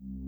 you